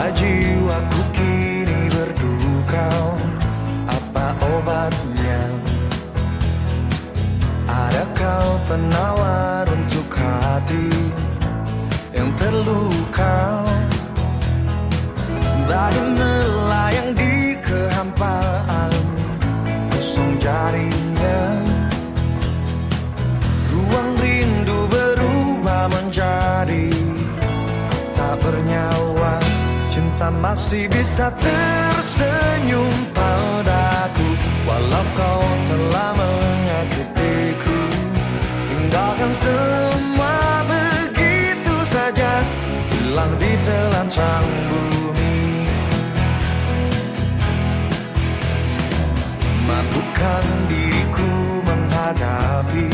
Mengapa jiwaku kini berduka Apa obatnya? Ada kau penawar untuk hati Yang terluka? Bagai melayang di kehampaan Kosong jarinya. Ruang rindu berubah menjadi Tak bernyawa. Cinta masih bisa tersenyum padaku Walau kau telah menyakitiku. Tinggalkan semua begitu saja Hilang di telan sang bumi. Mabukkan diriku menghadapi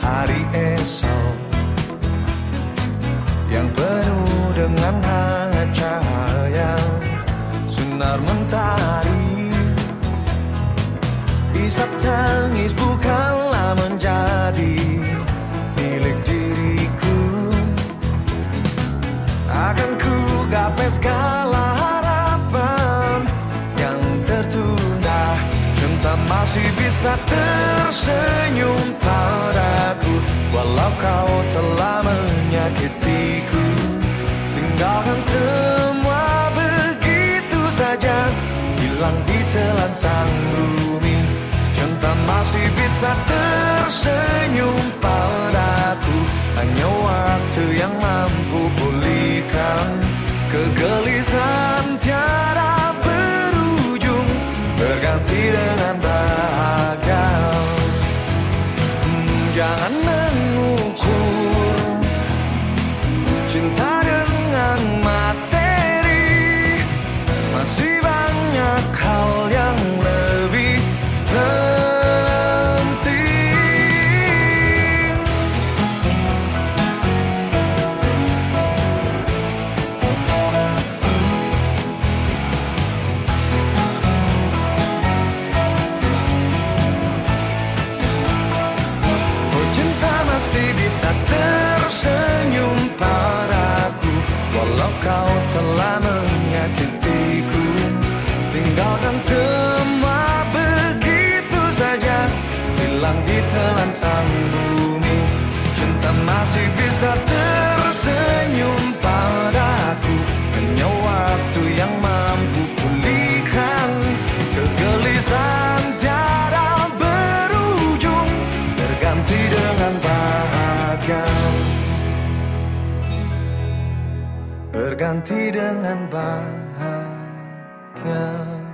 hari esok Yang penuh dengan hangat cahaya Sinar mentari. Isak tangis bukanlah menjadi milik diriku. Akan ku gapai segala harapan yang tertunda. Cinta masih bisa tersenyum padaku. Walau kau telah menyakitiku Tinggalkan semua Hilang di telan sang bumi. Cinta masih bisa tersenyum padaku. Hanya waktu yang mampu pulihkan Kegelisahan tersenyum padaku Walau kau telah menyakitiku Tinggalkan semua begitu saja. Hilang di telan sang bumi. Cinta masih bisa tersenyum padaku. Hanya waktu yang mampu pulihkan Kegelisahan tiada berujung. Berganti dengan bahagia. Berganti dengan bahagia ya.